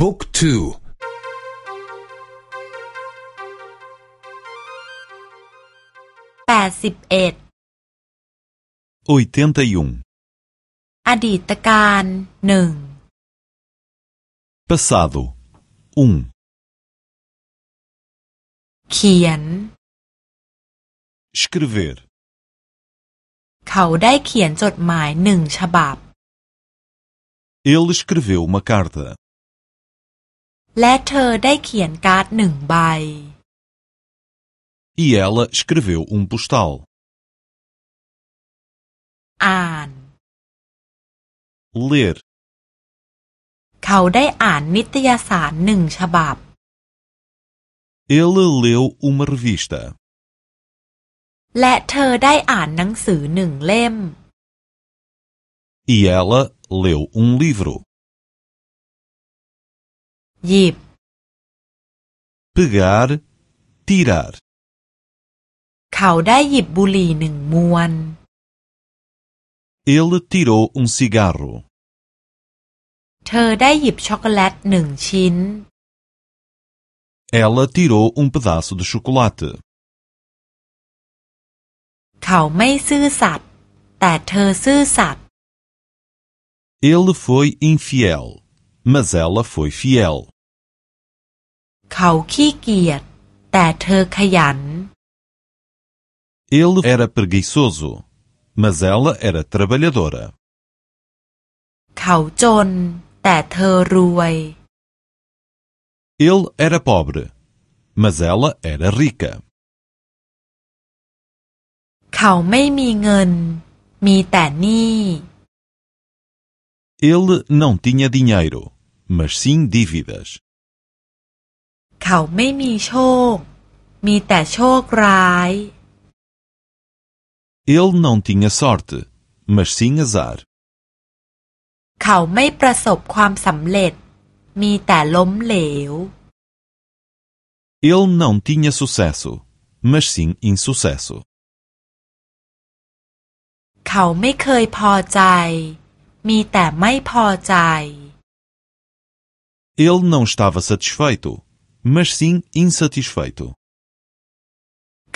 บุ๊กทู แปดสิบเอ็ด 81 อดีตการหนึ่ง passado 1 เขียน escrever เขาได้เขียนจดหมายหนึ่งฉบับ ele escreveu uma carta และเธอได้เขียนการ์ดหนึ่งใบ e ela escreveu um postal อ่าน ler เขาได้อ่านนิตยสารหนึ่งฉบับ ele leu uma revista และเธอได้อ่านหนังสือหนึ่งเล่ม e ela leu um livro หยิบ pegar tirar เขาได้หยิบบุหรี่หนึ่งมวน ele tirou um cigarro เธอได้หยิบช็อกโกแลตหนึ่งชิ้น ela tirou um pedaço de chocolate เขาไม่ซื่อสัตย์แต่เธอซื่อสัตย์ ele foi infiel mas ela foi fiel เขาขี้เกียจแต่เธอขยัน ele era preguiçoso mas ela era trabalhadora เขาจน แต่เธอรวย ele era pobre mas ela era rica เขาไม่มีเงิน มีแต่หนี้ ele não tinha dinheiro mas sim dívidas เขาไม่มีโชค มีแต่โชคร้าย ele não tinha sorte mas sim azar เขาไม่ประสบความสำเร็จ มีแต่ล้มเหลว ele não tinha sucesso mas sim insucesso เขาไม่เคยพอใจ มีแต่ไม่พอใจ ele não estava satisfeito mas sim insatisfeito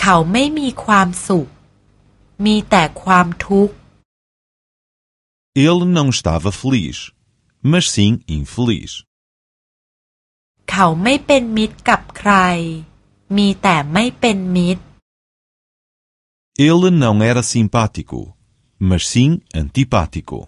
เขาไม่มีความสุข มีแต่ความทุกข์ ele não estava feliz mas sim infeliz เขาไม่เป็นมิตรกับใคร มีแต่ไม่เป็นมิตร ele não era simpático mas sim antipático